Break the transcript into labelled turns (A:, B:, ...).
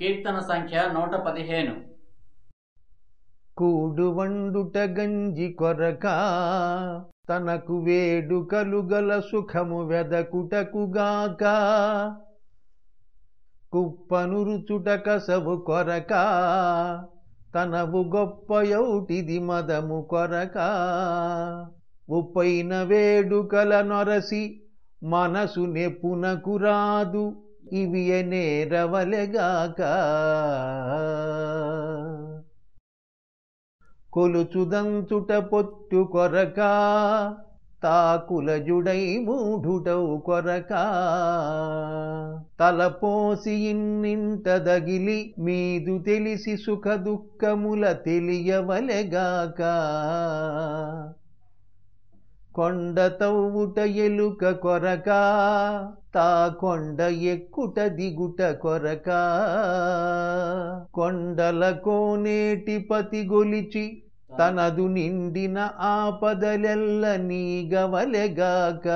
A: కీర్తన సంఖ్య నూట పదిహేను.
B: కూడు వండుట గంజి కొరక తనకు వేడుకలు గల సుఖము వెదకుటకుగాక కుప్పనురుచుట కసవు కొరక తనవు గొప్పయౌటిది మదము కొరక. ఉప్పైన వేడుకల నొరసి మనసు నెప్పునకు రాదు. ఇవియనే రవలెగాక కొలుచుదంచుట పొట్టు కొరక తాకులజుడై మూఢుటౌ కొరక. తలపోసి ఇన్నింట దగిలి మీదు తెలిసి సుఖ దుఃఖముల తెలియవలెగాక. కొండ తవ్వుట ఎలుక కొరక తా కొండ ఎక్కుట దిగుట కొరక. కొండల కోనేటి పతి గొలిచి తనదు నిండిన ఆపదలెల్ల నీగవలెగాక